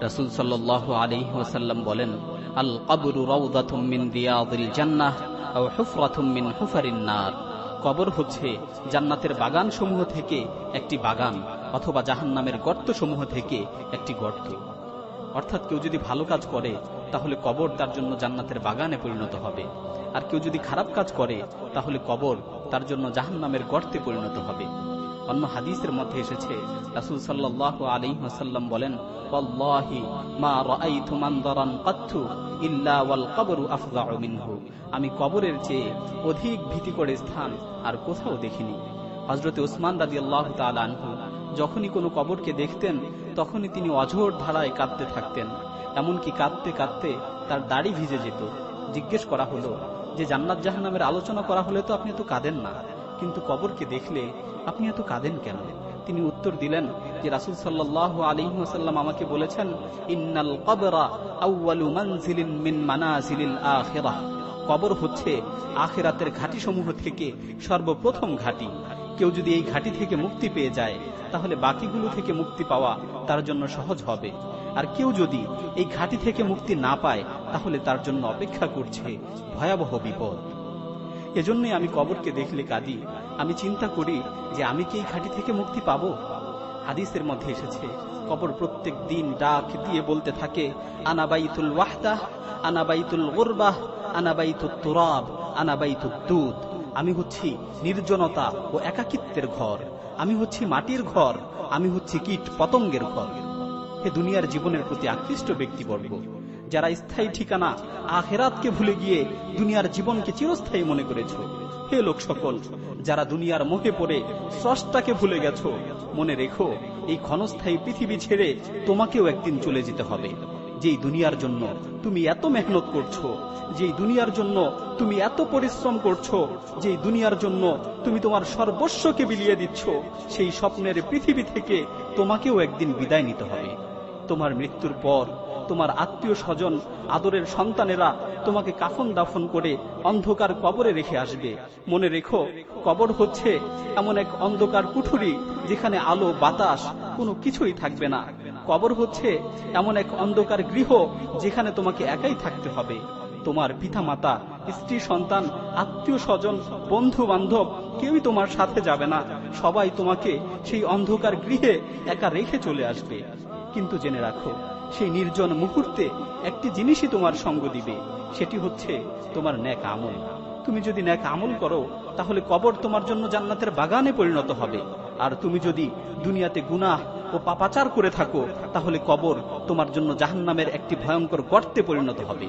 রাসুল সাল্লাহ আলী ওসাল্লাম বলেন আল কবরু রৌদাতুম মিন জান্নাহ মিন হুফারিন নার। কবর হচ্ছে জান্নাতের বাগান সমূহ থেকে একটি বাগান অথবা জাহান্নামের গর্ত সমূহ থেকে একটি গর্ত। অর্থাৎ কেউ যদি ভালো কাজ করে, তাহলে কবর তার জন্য জান্নাতের বাগানে পরিণত হবে। আর কেউ যদি খারাপ কাজ করে, তাহলে কবর তার জন্য জাহান্নামের গর্তে পরিণত হবে। অন্য হাদিসের মধ্যে এসেছে, রাসুল সাল্লাহ আলী ওসাল্লাম বলেন আমি কবরের চেয়ে অধিক ভীতিকর স্থান আর কোথাও দেখিনি। হযরতে ওসমান রাদিয়াল্লাহু তাআলা আনহু যখনই কোনো কবরকে দেখতেন, তখনই তিনি অঝোর ধারায় কাঁদতে থাকতেন। এমনকি কাঁদতে কাঁদতে তার দাড়ি ভিজে যেত। জিজ্ঞেস করা হলো, যে জান্নাত জাহান্নামের আলোচনা করা হলে তো আপনি তো কাঁদেন না? কিন্তু কবরকে দেখলে আপনি এত কাঁদেন কেন? তিনি উত্তর দিলেন যে রাসুল সাল্লাহ আলিহাসাল্লাম আমাকে বলেছেন, ইন্নাল কবরা আউ্বালু মানজিলিন মিন মানাজিলিল কবর হচ্ছে আখেরাতের ঘাটি সমূহ থেকে সর্বপ্রথম ঘাটি। কেউ যদি এই ঘাটি থেকে মুক্তি পেয়ে যায়, তাহলে বাকিগুলো থেকে মুক্তি পাওয়া তার জন্য সহজ হবে। আর কেউ যদি এই ঘাটি থেকে মুক্তি না পায়, তাহলে তার জন্য অপেক্ষা করছে ভয়াবহ বিপদ। এজন্যই আমি কবরকে দেখলে কাঁদি। আমি চিন্তা করি যে আমি কি এই ঘাটি থেকে মুক্তি পাব? হাদিসের মধ্যে এসেছে, কবর প্রত্যেক দিন ডাক দিয়ে বলতে থাকে আনাবাইতুল ওয়াহদাহ আনাবাইতুল গোরবাহ আনাবাইতুল তোরাব আনাবাইতুল দুধ। আমি হচ্ছি নির্জনতা ও একাকিত্বের ঘর। আমি হচ্ছি মাটির ঘর। আমি হচ্ছি কীট পতঙ্গের ঘর। হে দুনিয়ার জীবনের প্রতি আকৃষ্ট ব্যক্তিবর্গ। যারা স্থায়ী ঠিকানা আখেরাতকে ভুলে গিয়ে দুনিয়ার জীবনকে চিরস্থায়ী মনে করেছ। হে লোক সকল, যারা দুনিয়ার মোহে পড়ে স্রষ্টাকে ভুলে গেছ, মনে রেখো, এই ক্ষণস্থায়ী পৃথিবী ছেড়ে তোমাকেও একদিন চলে যেতে হবে। যেই দুনিয়ার জন্য তুমি এত মেহনত করছ, যেই দুনিয়ার জন্য তুমি এত পরিশ্রম করছ, যেই দুনিয়ার জন্য তুমি তোমার সর্বস্বকে বিলিয়ে দিচ্ছ, সেই স্বপ্নের পৃথিবী থেকে তোমাকেও একদিন বিদায় নিতে হবে। তোমার মৃত্যুর পর তোমার আত্মীয় স্বজন, আদরের সন্তানেরা তোমাকে কাফন দাফন করে অন্ধকার কবরে রেখে আসবে। মনে রেখো, কবর হচ্ছে এমন এক অন্ধকার কুঠুরি যেখানে আলো, বাতাস কোনো কিছুই থাকবে না। কবর হচ্ছে এমন এক অন্ধকার গৃহ যেখানে তোমাকে একাই থাকতে হবে। তোমার পিতা মাতা স্ত্রী সন্তান, আত্মীয় স্বজন বন্ধু বান্ধব কেউই তোমার সাথে যাবে না। সবাই তোমাকে সেই অন্ধকার গৃহে একা রেখে চলে আসবে। কিন্তু জেনে রাখো সেই নির্জন মুহূর্তে একটি জিনিসই তোমার সঙ্গ দিবে। সেটি হচ্ছে তোমার ন্যাক আমল। তুমি যদি ন্যাক আমল করো, তাহলে কবর তোমার জন্য জান্নাতের বাগানে পরিণত হবে। আর তুমি যদি দুনিয়াতে গুনাহ ও পাপাচার করে থাকো, তাহলে কবর তোমার জন্য জাহান্নামের একটি ভয়ঙ্কর গর্তে পরিণত হবে।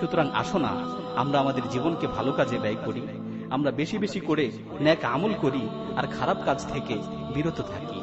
সুতরাং আসো না, আমরা আমাদের জীবনকে ভালো কাজে ব্যয় করি। আমরা বেশি বেশি করে ন্যাক আমল করি আর খারাপ কাজ থেকে বিরত থাকি।